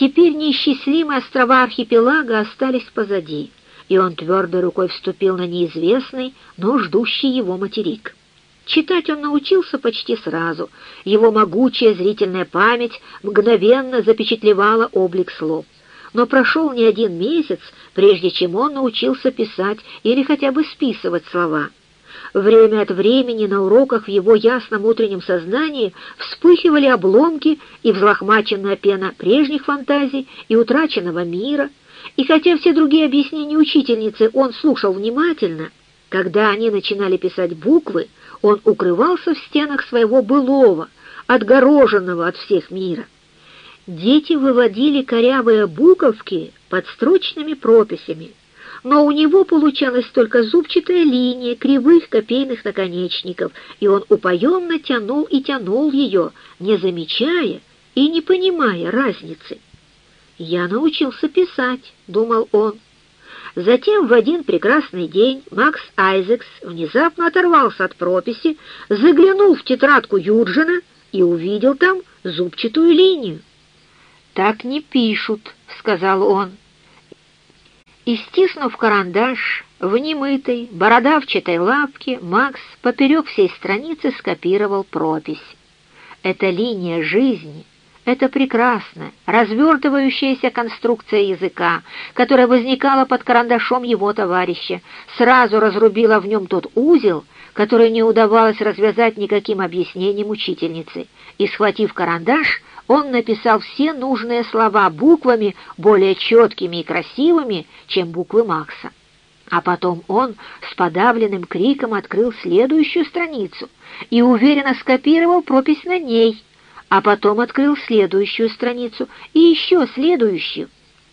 Теперь неисчислимые острова архипелага остались позади, и он твердой рукой вступил на неизвестный, но ждущий его материк. Читать он научился почти сразу. Его могучая зрительная память мгновенно запечатлевала облик слов. Но прошел не один месяц, прежде чем он научился писать или хотя бы списывать слова. Время от времени на уроках в его ясном утреннем сознании вспыхивали обломки и взлохмаченная пена прежних фантазий и утраченного мира, и хотя все другие объяснения учительницы он слушал внимательно, когда они начинали писать буквы, он укрывался в стенах своего былого, отгороженного от всех мира. Дети выводили корявые буковки под строчными прописями, но у него получалась только зубчатая линия кривых копейных наконечников, и он упоенно тянул и тянул ее, не замечая и не понимая разницы. «Я научился писать», — думал он. Затем в один прекрасный день Макс Айзекс внезапно оторвался от прописи, заглянул в тетрадку Юрджина и увидел там зубчатую линию. «Так не пишут», — сказал он. И, стиснув карандаш в немытой, бородавчатой лапке, Макс поперек всей страницы скопировал пропись. «Это линия жизни, это прекрасная, развертывающаяся конструкция языка, которая возникала под карандашом его товарища, сразу разрубила в нем тот узел, который не удавалось развязать никаким объяснением учительницы, и, схватив карандаш, он написал все нужные слова буквами более четкими и красивыми, чем буквы Макса. А потом он с подавленным криком открыл следующую страницу и уверенно скопировал пропись на ней — а потом открыл следующую страницу и еще следующую.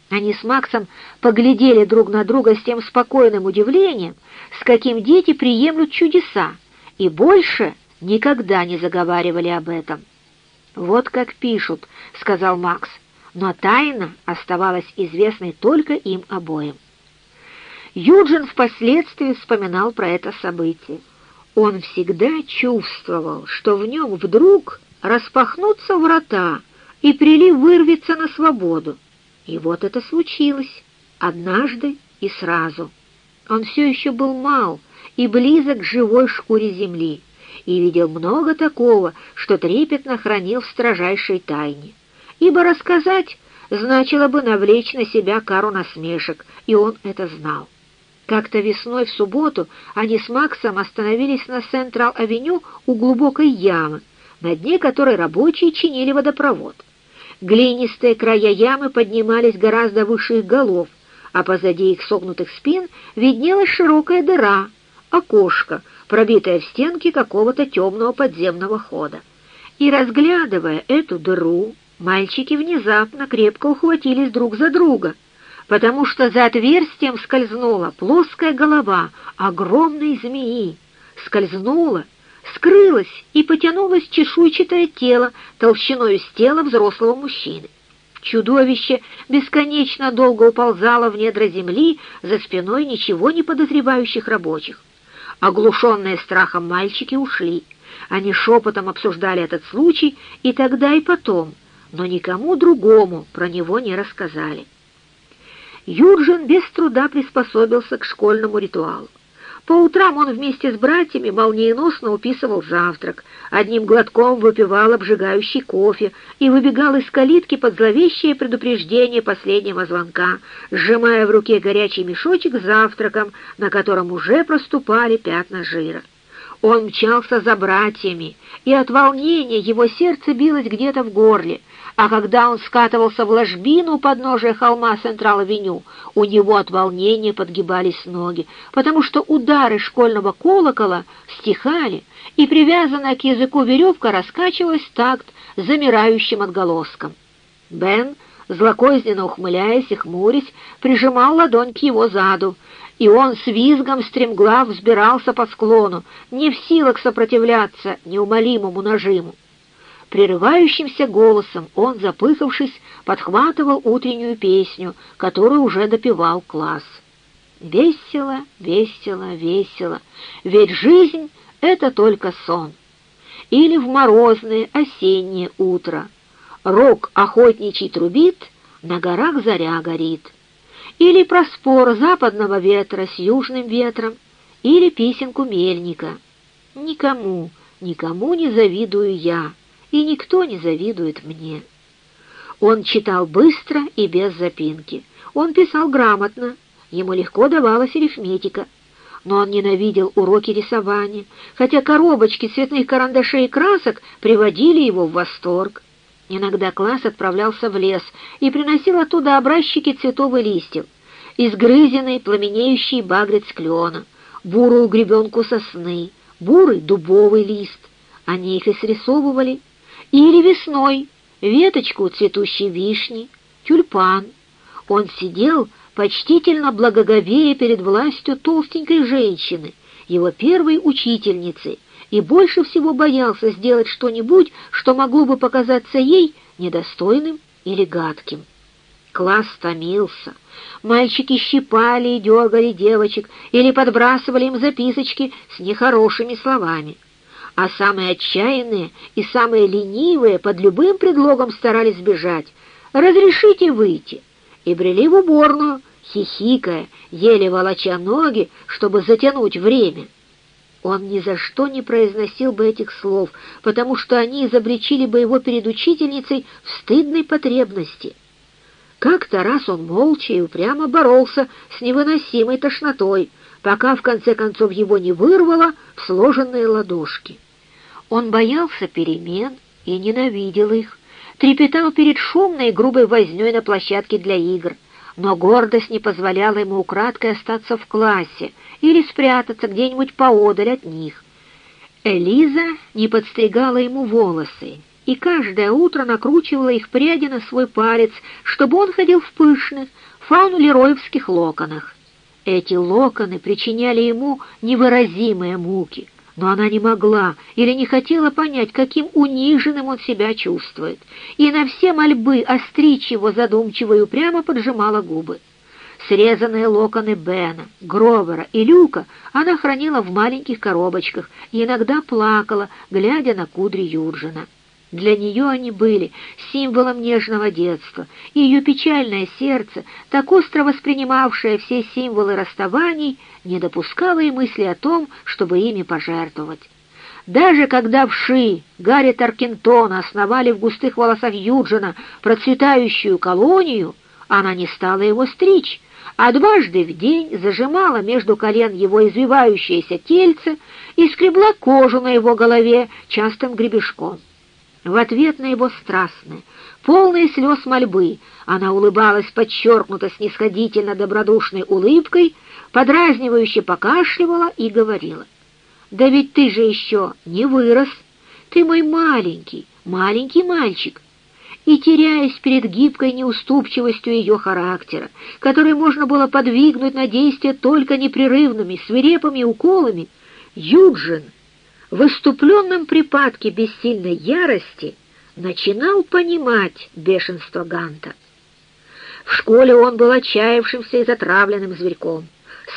Они с Максом поглядели друг на друга с тем спокойным удивлением, с каким дети приемлют чудеса, и больше никогда не заговаривали об этом. «Вот как пишут», — сказал Макс, но тайна оставалась известной только им обоим. Юджин впоследствии вспоминал про это событие. Он всегда чувствовал, что в нем вдруг распахнутся врата, и прилив вырвется на свободу. И вот это случилось, однажды и сразу. Он все еще был мал и близок к живой шкуре земли, и видел много такого, что трепетно хранил в строжайшей тайне. Ибо рассказать значило бы навлечь на себя кару насмешек, и он это знал. Как-то весной в субботу они с Максом остановились на Централ-авеню у глубокой ямы, на дне которой рабочие чинили водопровод. Глинистые края ямы поднимались гораздо выше их голов, а позади их согнутых спин виднелась широкая дыра, окошко, пробитое в стенке какого-то темного подземного хода. И, разглядывая эту дыру, мальчики внезапно крепко ухватились друг за друга, потому что за отверстием скользнула плоская голова огромной змеи, скользнула скрылось и потянулось чешуйчатое тело толщиной с тела взрослого мужчины. Чудовище бесконечно долго уползало в недра земли за спиной ничего не подозревающих рабочих. Оглушенные страхом мальчики ушли. Они шепотом обсуждали этот случай и тогда, и потом, но никому другому про него не рассказали. Юджин без труда приспособился к школьному ритуалу. По утрам он вместе с братьями молниеносно уписывал завтрак, одним глотком выпивал обжигающий кофе и выбегал из калитки под зловещее предупреждение последнего звонка, сжимая в руке горячий мешочек с завтраком, на котором уже проступали пятна жира. Он мчался за братьями, и от волнения его сердце билось где-то в горле, а когда он скатывался в ложбину подножия холма Централ-авеню, у него от волнения подгибались ноги, потому что удары школьного колокола стихали, и привязанная к языку веревка раскачивалась в такт замирающим отголоском. Бен, злокозненно ухмыляясь и хмурясь, прижимал ладонь к его заду, и он с визгом стремглав взбирался по склону, не в силах сопротивляться неумолимому нажиму. Прерывающимся голосом он, запыхавшись, подхватывал утреннюю песню, которую уже допевал класс. Весело, весело, весело, ведь жизнь — это только сон. Или в морозное осеннее утро. Рог охотничий трубит, «На горах заря горит», или про спор западного ветра с южным ветром, или песенку мельника. Никому, никому не завидую я, и никто не завидует мне. Он читал быстро и без запинки. Он писал грамотно, ему легко давалась арифметика. Но он ненавидел уроки рисования, хотя коробочки цветных карандашей и красок приводили его в восторг. Иногда класс отправлялся в лес и приносил оттуда образчики цветов и листьев, изгрызенный пламенеющий багрец клена, бурую гребенку сосны, бурый дубовый лист. Они их и срисовывали. Или весной веточку цветущей вишни, тюльпан. Он сидел, почтительно благоговея перед властью толстенькой женщины, его первой учительницы, и больше всего боялся сделать что-нибудь, что могло бы показаться ей недостойным или гадким. Класс томился. Мальчики щипали и дергали девочек или подбрасывали им записочки с нехорошими словами а самые отчаянные и самые ленивые под любым предлогом старались сбежать. «Разрешите выйти!» и брели в уборную, хихикая, еле волоча ноги, чтобы затянуть время. Он ни за что не произносил бы этих слов, потому что они изобличили бы его перед учительницей в стыдной потребности. Как-то раз он молча и упрямо боролся с невыносимой тошнотой, пока в конце концов его не вырвало в сложенные ладошки. Он боялся перемен и ненавидел их, трепетал перед шумной и грубой вознёй на площадке для игр, но гордость не позволяла ему украдкой остаться в классе или спрятаться где-нибудь поодаль от них. Элиза не подстригала ему волосы и каждое утро накручивала их пряди на свой палец, чтобы он ходил в пышных, фаунлероевских локонах. Эти локоны причиняли ему невыразимые муки — но она не могла или не хотела понять, каким униженным он себя чувствует, и на все мольбы остричь его задумчиво и упрямо поджимала губы. Срезанные локоны Бена, Гровера и Люка она хранила в маленьких коробочках и иногда плакала, глядя на кудри Юржина. Для нее они были символом нежного детства, и ее печальное сердце, так остро воспринимавшее все символы расставаний, не допускало и мысли о том, чтобы ими пожертвовать. Даже когда вши Гарри Таркинтона основали в густых волосах Юджина процветающую колонию, она не стала его стричь, а дважды в день зажимала между колен его извивающееся тельце и скребла кожу на его голове частым гребешком. В ответ на его страстные, полные слез мольбы, она улыбалась подчеркнуто снисходительно добродушной улыбкой, подразнивающе покашливала и говорила. «Да ведь ты же еще не вырос, ты мой маленький, маленький мальчик». И, теряясь перед гибкой неуступчивостью ее характера, который можно было подвигнуть на действие только непрерывными, свирепыми уколами, Юджин в иступленном припадке бессильной ярости начинал понимать бешенство Ганта. В школе он был отчаявшимся и затравленным зверьком.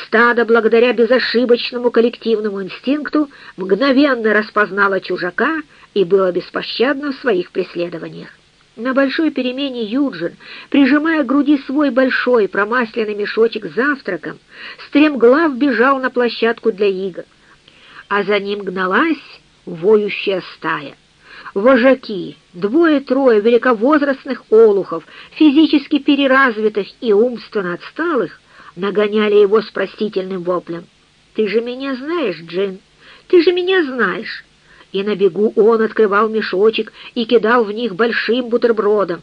Стадо, благодаря безошибочному коллективному инстинкту, мгновенно распознало чужака и было беспощадно в своих преследованиях. На большой перемене Юджин, прижимая к груди свой большой промасленный мешочек с завтраком, стремглав бежал на площадку для игр а за ним гналась воющая стая. Вожаки, двое-трое великовозрастных олухов, физически переразвитых и умственно отсталых, нагоняли его с простительным воплем. «Ты же меня знаешь, Джин, ты же меня знаешь!» И на бегу он открывал мешочек и кидал в них большим бутербродом.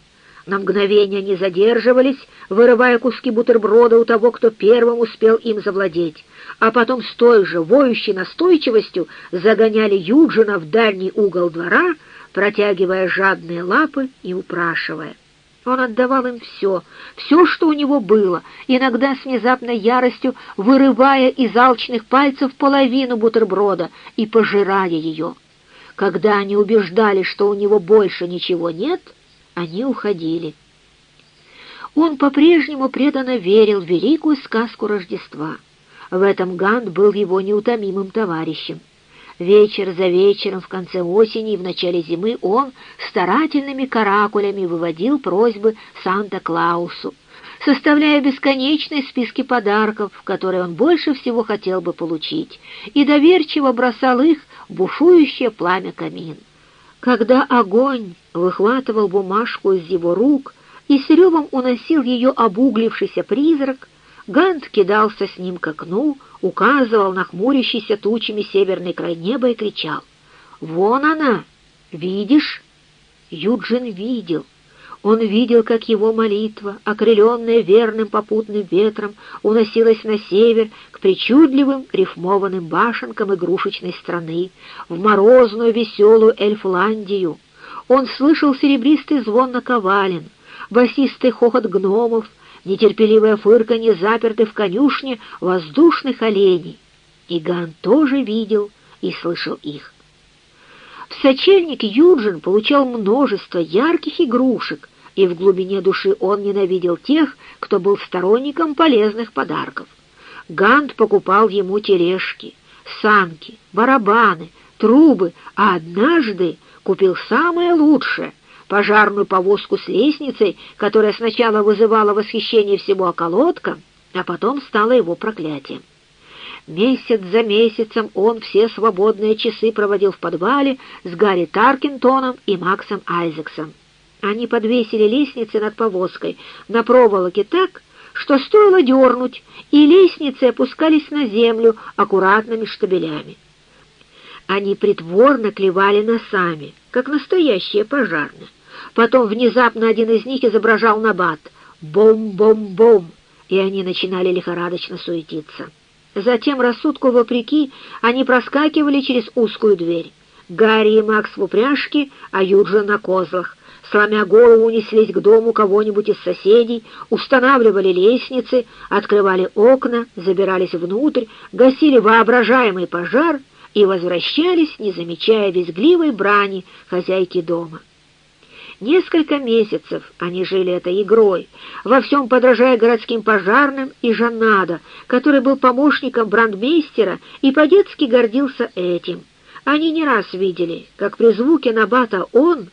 На мгновение они задерживались, вырывая куски бутерброда у того, кто первым успел им завладеть, а потом с той же воющей настойчивостью загоняли Юджина в дальний угол двора, протягивая жадные лапы и упрашивая. Он отдавал им все, все, что у него было, иногда с внезапной яростью вырывая из алчных пальцев половину бутерброда и пожирая ее. Когда они убеждали, что у него больше ничего нет — они уходили. Он по-прежнему преданно верил в великую сказку Рождества. В этом Гант был его неутомимым товарищем. Вечер за вечером в конце осени и в начале зимы он старательными каракулями выводил просьбы Санта-Клаусу, составляя бесконечные списки подарков, которые он больше всего хотел бы получить, и доверчиво бросал их в бушующее пламя камин. Когда огонь выхватывал бумажку из его рук и с ревом уносил ее обуглившийся призрак, Гант кидался с ним к окну, указывал на хмурящийся тучами северный край неба и кричал. «Вон она! Видишь?» Юджин видел. Он видел, как его молитва, окрыленная верным попутным ветром, уносилась на север к причудливым рифмованным башенкам игрушечной страны, в морозную веселую Эльфландию. Он слышал серебристый звон наковален, басистый хохот гномов, нетерпеливое фырканье заперты в конюшне воздушных оленей. И Ган тоже видел и слышал их. В сочельник Юджин получал множество ярких игрушек, и в глубине души он ненавидел тех, кто был сторонником полезных подарков. Гант покупал ему тележки, санки, барабаны, трубы, а однажды купил самое лучшее — пожарную повозку с лестницей, которая сначала вызывала восхищение всего околотка, а потом стала его проклятием. Месяц за месяцем он все свободные часы проводил в подвале с Гарри Таркинтоном и Максом Айзексом. Они подвесили лестницы над повозкой на проволоке так, что стоило дернуть, и лестницы опускались на землю аккуратными штабелями. Они притворно клевали носами, как настоящие пожарные. Потом внезапно один из них изображал набат «бом-бом-бом», и они начинали лихорадочно суетиться. Затем, рассудку вопреки, они проскакивали через узкую дверь. Гарри и Макс в упряжке, а Юджин на козлах. Сломя голову, неслись к дому кого-нибудь из соседей, устанавливали лестницы, открывали окна, забирались внутрь, гасили воображаемый пожар и возвращались, не замечая визгливой брани хозяйки дома. Несколько месяцев они жили этой игрой, во всем подражая городским пожарным и Жаннада, который был помощником брандмейстера и по-детски гордился этим. Они не раз видели, как при звуке набата он,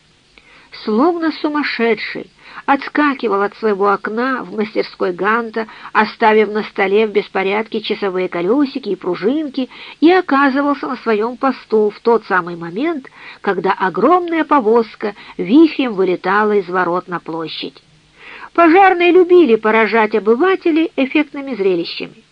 словно сумасшедший, отскакивал от своего окна в мастерской Ганта, оставив на столе в беспорядке часовые колесики и пружинки, и оказывался на своем посту в тот самый момент, когда огромная повозка вихрем вылетала из ворот на площадь. Пожарные любили поражать обывателей эффектными зрелищами.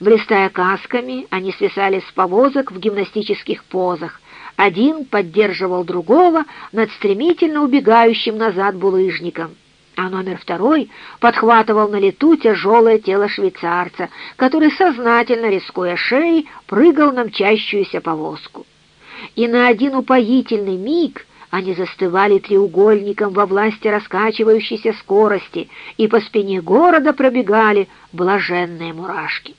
Блистая касками, они свисали с повозок в гимнастических позах, один поддерживал другого над стремительно убегающим назад булыжником а номер второй подхватывал на лету тяжелое тело швейцарца, который, сознательно рискуя шеей, прыгал на мчащуюся повозку. И на один упоительный миг они застывали треугольником во власти раскачивающейся скорости, и по спине города пробегали блаженные мурашки.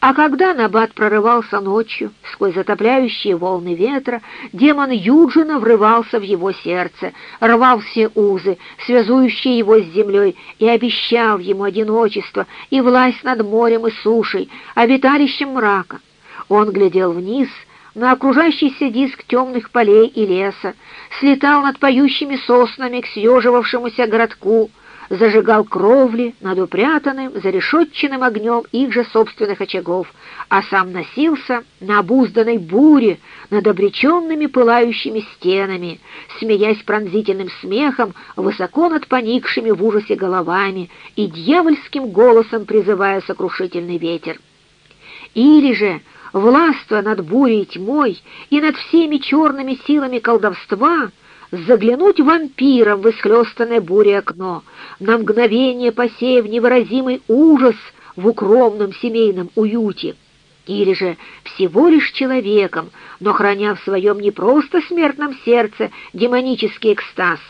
А когда Набат прорывался ночью сквозь затопляющие волны ветра, демон Юджина врывался в его сердце, рвал все узы, связующие его с землей, и обещал ему одиночество и власть над морем и сушей, обиталищем мрака. Он глядел вниз на окружающийся диск темных полей и леса, слетал над поющими соснами к съеживавшемуся городку, зажигал кровли над упрятанным, зарешетченным огнем их же собственных очагов, а сам носился на обузданной буре над обреченными пылающими стенами, смеясь пронзительным смехом, высоко над поникшими в ужасе головами и дьявольским голосом призывая сокрушительный ветер. Или же, властвуя над бурей тьмой и над всеми черными силами колдовства, заглянуть вампиром в исхлестанное бурей окно, на мгновение посеяв невыразимый ужас в укромном семейном уюте, или же всего лишь человеком, но храня в своем не просто смертном сердце демонический экстаз,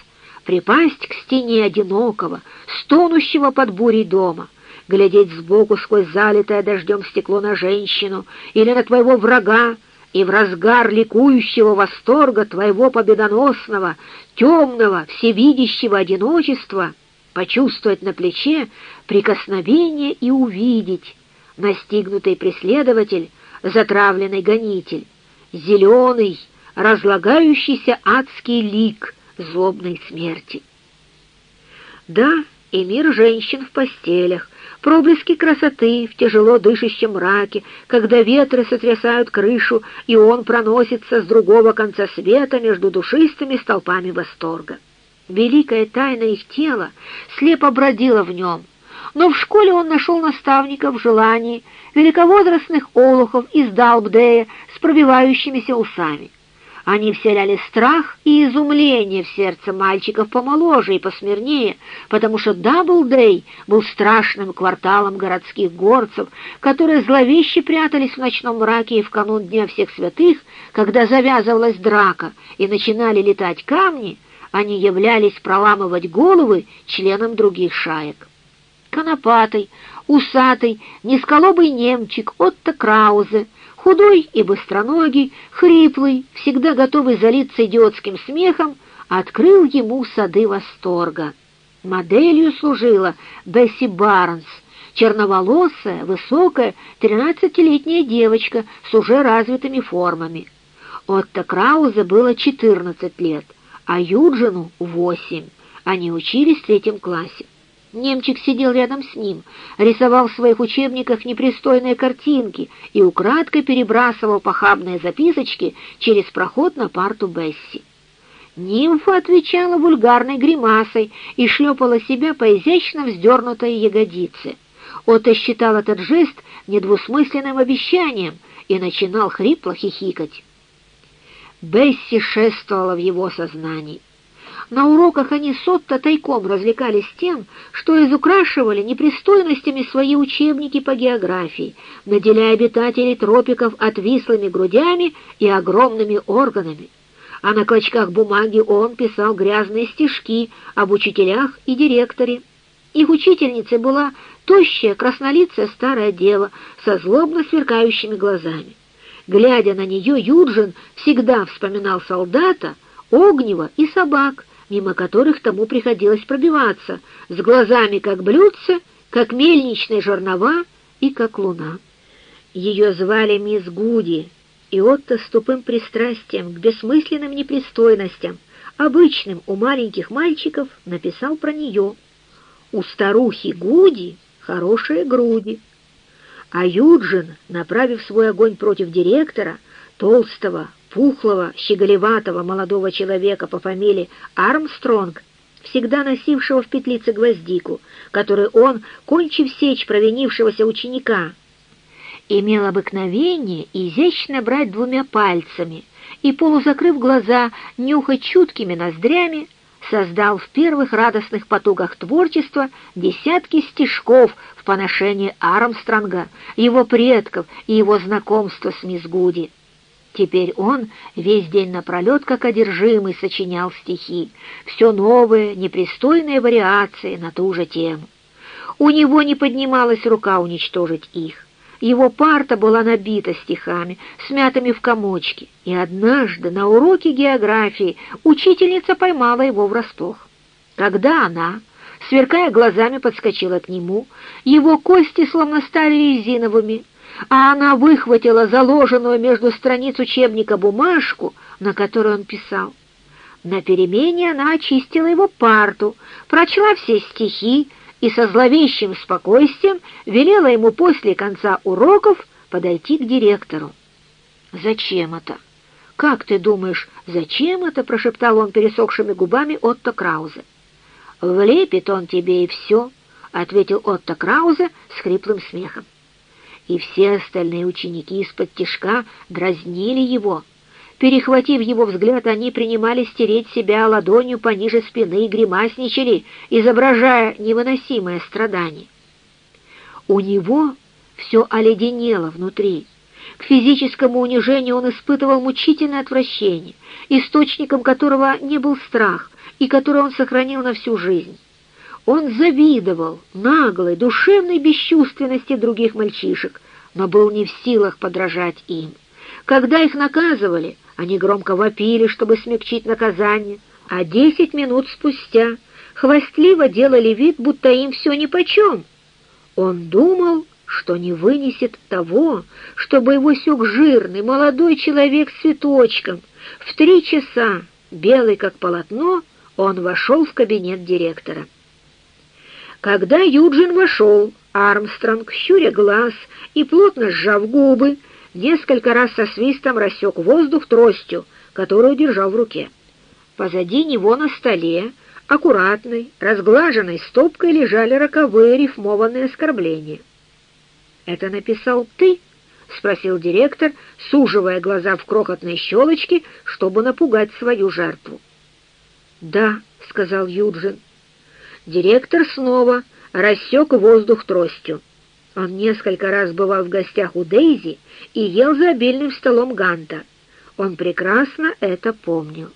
припасть к стене одинокого, стонущего под бурей дома, глядеть сбоку сквозь залитое дождем стекло на женщину или на твоего врага, и в разгар ликующего восторга твоего победоносного, темного, всевидящего одиночества почувствовать на плече прикосновение и увидеть настигнутый преследователь, затравленный гонитель, зеленый, разлагающийся адский лик злобной смерти. Да, и мир женщин в постелях, проблески красоты в тяжело дышащем мраке, когда ветры сотрясают крышу, и он проносится с другого конца света между душистыми столпами восторга. Великая тайна их тела слепо бродила в нем, но в школе он нашел наставника в желании великовозрастных олухов из Далбдея с пробивающимися усами. Они вселяли страх и изумление в сердце мальчиков помоложе и посмирнее, потому что Даблдей был страшным кварталом городских горцев, которые зловеще прятались в ночном мраке и в канун Дня Всех Святых, когда завязывалась драка и начинали летать камни, они являлись проламывать головы членам других шаек. Конопатый, усатый, низколобый немчик Отто Краузе — Худой и быстроногий, хриплый, всегда готовый залиться идиотским смехом, открыл ему сады восторга. Моделью служила Бесси Барнс, черноволосая, высокая, тринадцатилетняя девочка с уже развитыми формами. Отто Краузе было четырнадцать лет, а Юджину — восемь. Они учились в третьем классе. Немчик сидел рядом с ним, рисовал в своих учебниках непристойные картинки и украдкой перебрасывал похабные записочки через проход на парту Бесси. Нимфа отвечала вульгарной гримасой и шлепала себя по изящно вздернутой ягодице. Отто считал этот жест недвусмысленным обещанием и начинал хрипло хихикать. Бесси шествовала в его сознании. На уроках они с Отто тайком развлекались тем, что изукрашивали непристойностями свои учебники по географии, наделяя обитателей тропиков отвислыми грудями и огромными органами. А на клочках бумаги он писал грязные стишки об учителях и директоре. Их учительницей была тощая, краснолицая старая дева со злобно сверкающими глазами. Глядя на нее, Юджин всегда вспоминал солдата, огнева и собак, мимо которых тому приходилось пробиваться, с глазами как блюдце, как мельничные жернова и как луна. Ее звали мисс Гуди, и Отто с тупым пристрастием к бессмысленным непристойностям, обычным у маленьких мальчиков, написал про нее. У старухи Гуди хорошие груди. А Юджин, направив свой огонь против директора, толстого, пухлого, щеголеватого молодого человека по фамилии Армстронг, всегда носившего в петлице гвоздику, которую он, кончив сечь провинившегося ученика, имел обыкновение изящно брать двумя пальцами и, полузакрыв глаза, нюхать чуткими ноздрями, создал в первых радостных потугах творчества десятки стишков в поношении Армстронга, его предков и его знакомства с мисс Гуди. Теперь он весь день напролет, как одержимый, сочинял стихи, все новые, непристойные вариации на ту же тему. У него не поднималась рука уничтожить их. Его парта была набита стихами, смятыми в комочки, и однажды на уроке географии учительница поймала его врасплох. Когда она, сверкая глазами, подскочила к нему, его кости словно стали резиновыми, а она выхватила заложенную между страниц учебника бумажку, на которой он писал. На перемене она очистила его парту, прочла все стихи и со зловещим спокойствием велела ему после конца уроков подойти к директору. «Зачем это? Как ты думаешь, зачем это?» — прошептал он пересохшими губами Отто Краузе. «Влепит он тебе и все», — ответил Отто Краузе с хриплым смехом и все остальные ученики из-под тишка дразнили его. Перехватив его взгляд, они принимались стереть себя ладонью пониже спины и гримасничали, изображая невыносимое страдание. У него все оледенело внутри. К физическому унижению он испытывал мучительное отвращение, источником которого не был страх и который он сохранил на всю жизнь. Он завидовал наглой, душевной бесчувственности других мальчишек, но был не в силах подражать им. Когда их наказывали, они громко вопили, чтобы смягчить наказание, а десять минут спустя хвастливо делали вид, будто им все нипочем. Он думал, что не вынесет того, чтобы его сёк жирный молодой человек с цветочком. В три часа, белый как полотно, он вошел в кабинет директора. Когда Юджин вошел, Армстронг, щуря глаз и плотно сжав губы, несколько раз со свистом рассек воздух тростью, которую держал в руке. Позади него на столе, аккуратной, разглаженной стопкой лежали роковые рифмованные оскорбления. «Это написал ты?» — спросил директор, суживая глаза в крохотные щелочки, чтобы напугать свою жертву. «Да», — сказал Юджин. Директор снова рассек воздух тростью. Он несколько раз бывал в гостях у Дейзи и ел за обильным столом Ганта. Он прекрасно это помнил.